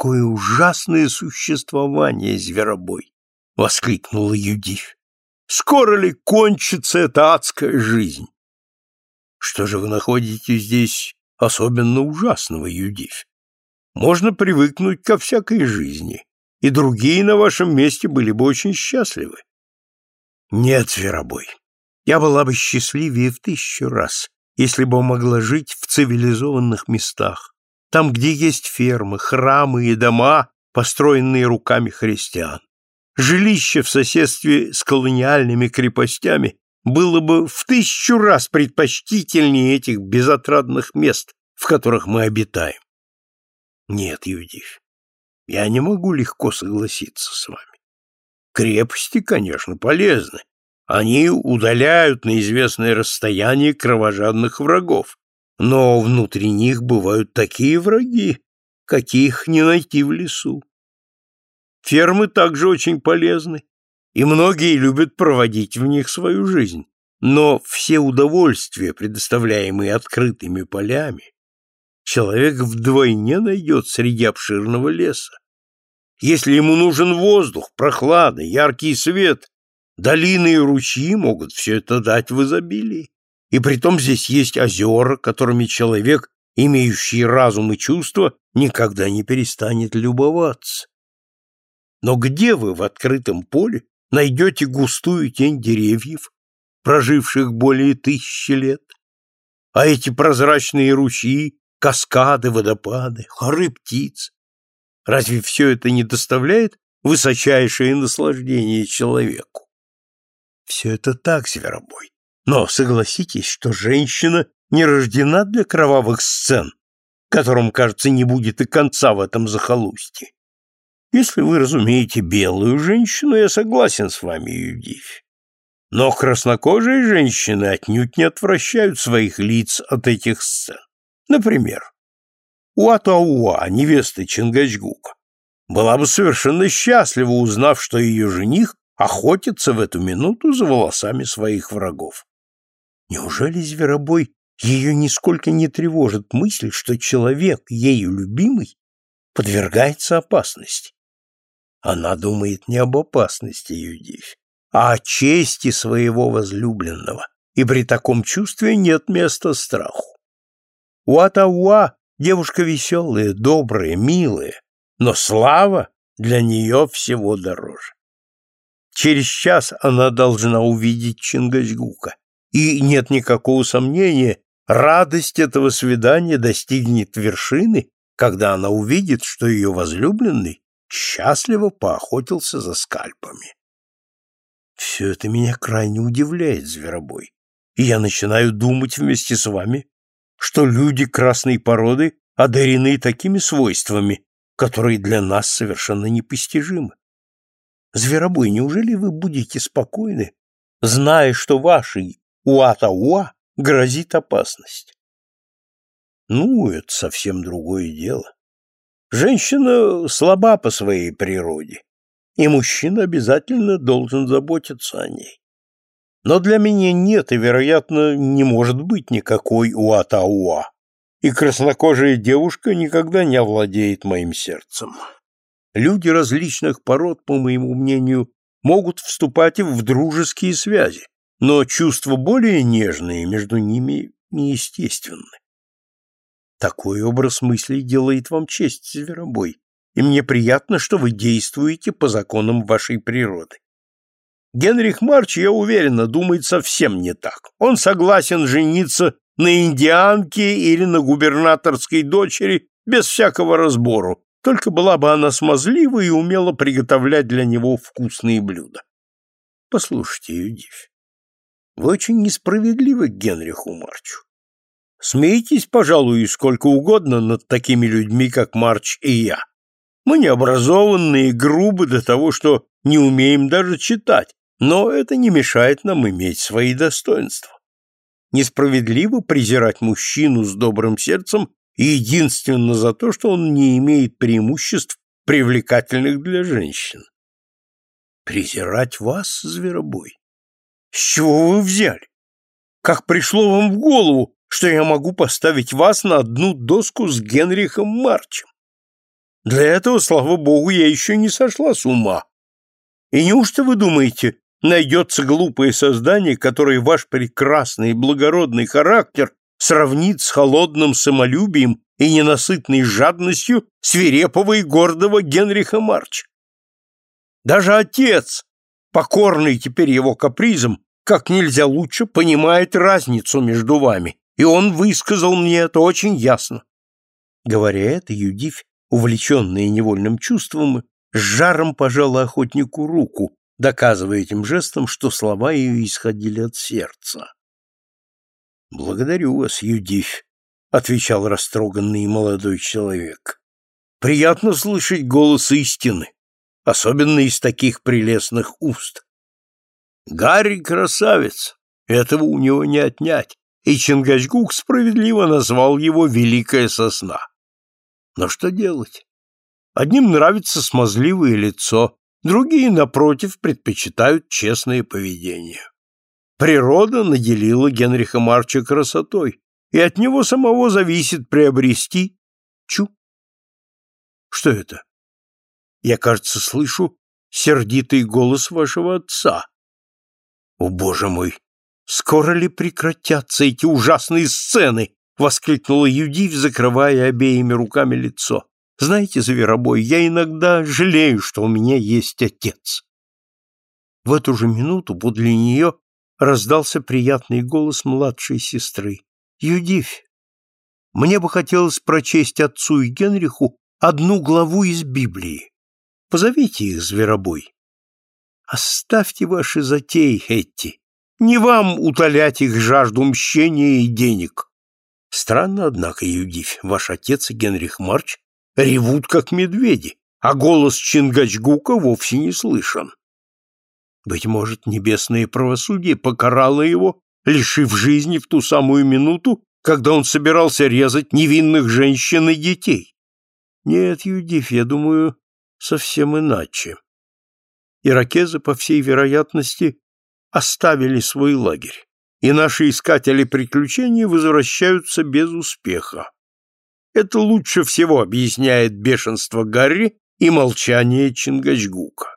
Какое ужасное существование, зверобой! — воскликнула Юдив. Скоро ли кончится эта адская жизнь? Что же вы находите здесь особенно ужасного, Юдив? Можно привыкнуть ко всякой жизни, и другие на вашем месте были бы очень счастливы. Нет, зверобой, я была бы счастливее в тысячу раз, если бы могла жить в цивилизованных местах, там, где есть фермы, храмы и дома, построенные руками христиан. Жилище в соседстве с колониальными крепостями было бы в тысячу раз предпочтительнее этих безотрадных мест, в которых мы обитаем. Нет, Юдив, я не могу легко согласиться с вами. Крепости, конечно, полезны. Они удаляют на известное расстояние кровожадных врагов, но внутри них бывают такие враги, каких не найти в лесу. Фермы также очень полезны, и многие любят проводить в них свою жизнь. Но все удовольствия, предоставляемые открытыми полями, человек вдвойне найдет среди обширного леса. Если ему нужен воздух, прохлада, яркий свет, долины и ручьи могут все это дать в изобилии. И притом здесь есть озера, которыми человек, имеющий разум и чувства, никогда не перестанет любоваться. Но где вы в открытом поле найдете густую тень деревьев, проживших более тысячи лет? А эти прозрачные ручьи, каскады, водопады, хоры птиц, разве все это не доставляет высочайшее наслаждение человеку? Все это так, зверобой. Но согласитесь, что женщина не рождена для кровавых сцен, которым, кажется, не будет и конца в этом захолустье. Если вы разумеете белую женщину, я согласен с вами, Юдивь. Но краснокожие женщины отнюдь не отвращают своих лиц от этих сцен. Например, Уатауа, невеста Чингачгука, была бы совершенно счастлива, узнав, что ее жених охотится в эту минуту за волосами своих врагов. Неужели зверобой ее нисколько не тревожит мысль, что человек, ею любимый, подвергается опасности? Она думает не об опасности Юдивь, а о чести своего возлюбленного, и при таком чувстве нет места страху. Уатауа — девушка веселая, добрая, милая, но слава для нее всего дороже. Через час она должна увидеть Чингачгука, и нет никакого сомнения, радость этого свидания достигнет вершины, когда она увидит, что ее возлюбленный счастливо поохотился за скальпами. Все это меня крайне удивляет, Зверобой, и я начинаю думать вместе с вами, что люди красной породы одарены такими свойствами, которые для нас совершенно непостижимы. Зверобой, неужели вы будете спокойны, зная, что вашей Уатауа грозит опасность? Ну, это совсем другое дело. Женщина слаба по своей природе, и мужчина обязательно должен заботиться о ней. Но для меня нет и, вероятно, не может быть никакой Уатауа, и краснокожая девушка никогда не овладеет моим сердцем. Люди различных пород, по моему мнению, могут вступать в дружеские связи, но чувства более нежные между ними неестественны. Такой образ мыслей делает вам честь, Зверобой, и мне приятно, что вы действуете по законам вашей природы. Генрих Марч, я уверена, думает совсем не так. Он согласен жениться на индианке или на губернаторской дочери без всякого разбору, только была бы она смазлива и умела приготовлять для него вкусные блюда. Послушайте, Юдивь, вы очень несправедливы к Генриху Марчу. Смейтесь, пожалуй, сколько угодно над такими людьми, как Марч и я. Мы необразованные и грубы до того, что не умеем даже читать, но это не мешает нам иметь свои достоинства. Несправедливо презирать мужчину с добрым сердцем единственно за то, что он не имеет преимуществ, привлекательных для женщин. Презирать вас, зверобой? С чего вы взяли? Как пришло вам в голову, что я могу поставить вас на одну доску с Генрихом Марчем. Для этого, слава богу, я еще не сошла с ума. И неужто вы думаете, найдется глупое создание, которое ваш прекрасный и благородный характер сравнит с холодным самолюбием и ненасытной жадностью свирепого и гордого Генриха Марча? Даже отец, покорный теперь его капризом, как нельзя лучше понимает разницу между вами, и он высказал мне это очень ясно. Говоря это, Юдивь, увлеченная невольным чувством, с жаром пожала охотнику руку, доказывая этим жестом, что слова ее исходили от сердца. «Благодарю вас, Юдивь», — отвечал растроганный молодой человек. «Приятно слышать голос истины, особенно из таких прелестных уст. Гарри красавец, этого у него не отнять, и Чингачгук справедливо назвал его «Великая сосна». Но что делать? Одним нравится смазливое лицо, другие, напротив, предпочитают честное поведение. Природа наделила Генриха Марча красотой, и от него самого зависит приобрести чу. Что это? Я, кажется, слышу сердитый голос вашего отца. О, боже мой! Скоро ли прекратятся эти ужасные сцены? воскликнула Юдив, закрывая обеими руками лицо. Знаете, Зверобой, я иногда жалею, что у меня есть отец. В эту же минуту подле нее раздался приятный голос младшей сестры. Юдивь, мне бы хотелось прочесть отцу и Генриху одну главу из Библии. Позовите их, Зверобой. Оставьте ваши затеи, Хетти. Не вам утолять их жажду мщения и денег. Странно, однако, Юдивь, ваш отец и Генрих Марч ревут, как медведи, а голос Чингачгука вовсе не слышен. Быть может, небесное правосудие покарало его, лишив жизни в ту самую минуту, когда он собирался резать невинных женщин и детей. Нет, Юдив, я думаю, совсем иначе. Иракезы, по всей вероятности, оставили свой лагерь, и наши искатели приключений возвращаются без успеха. Это лучше всего объясняет бешенство Гарри и молчание Чингачгука.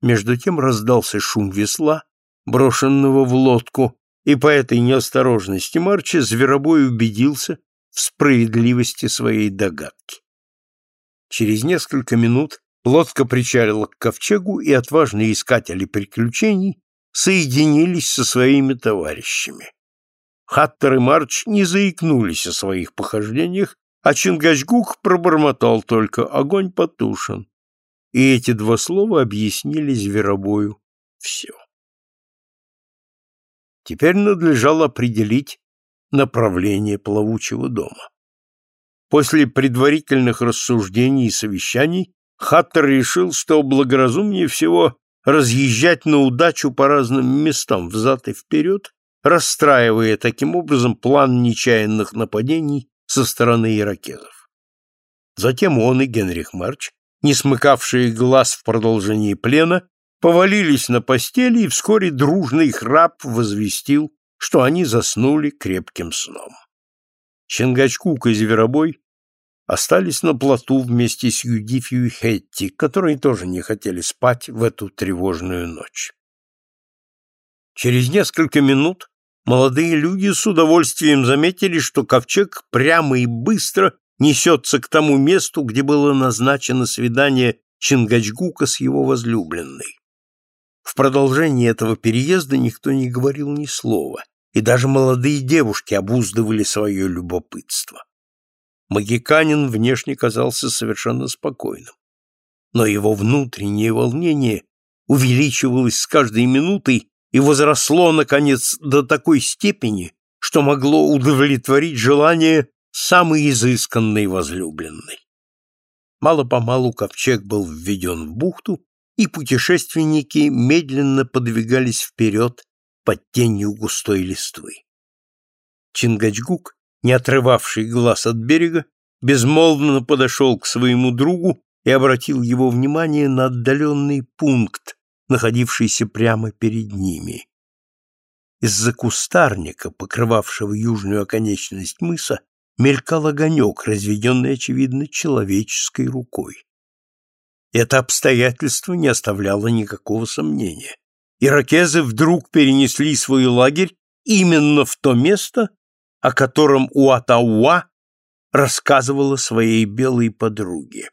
Между тем раздался шум весла, брошенного в лодку, и по этой неосторожности Марча Зверобой убедился в справедливости своей догадки. Через несколько минут лодка причалила к ковчегу, и отважные искатели приключений соединились со своими товарищами. Хаттер и Марч не заикнулись о своих похождениях, а Чингачгук пробормотал только «огонь потушен». И эти два слова объяснили зверобою все. Теперь надлежало определить направление плавучего дома. После предварительных рассуждений и совещаний Хаттер решил, что благоразумнее всего разъезжать на удачу по разным местам взад и вперед расстраивая таким образом план нечаянных нападений со стороны иракезов. Затем он и Генрих Марч, не смыкавшие глаз в продолжении плена, повалились на постели, и вскоре дружный храп возвестил, что они заснули крепким сном. Чингачкук и Зверобой остались на плоту вместе с Юдифью и Хетти, которые тоже не хотели спать в эту тревожную ночь. Через несколько минут молодые люди с удовольствием заметили, что ковчег прямо и быстро несется к тому месту, где было назначено свидание Чингачгука с его возлюбленной. В продолжении этого переезда никто не говорил ни слова, и даже молодые девушки обуздывали свое любопытство. Магиканин внешне казался совершенно спокойным, но его внутреннее волнение увеличивалось с каждой минутой и возросло, наконец, до такой степени, что могло удовлетворить желание самой изысканной возлюбленной. Мало-помалу ковчег был введен в бухту, и путешественники медленно подвигались вперед под тенью густой листвы. Чингачгук, не отрывавший глаз от берега, безмолвно подошел к своему другу и обратил его внимание на отдаленный пункт, находившийся прямо перед ними. Из-за кустарника, покрывавшего южную оконечность мыса, мелькал огонек, разведенный, очевидно, человеческой рукой. Это обстоятельство не оставляло никакого сомнения. Иракезы вдруг перенесли свой лагерь именно в то место, о котором Уатауа рассказывала своей белой подруге.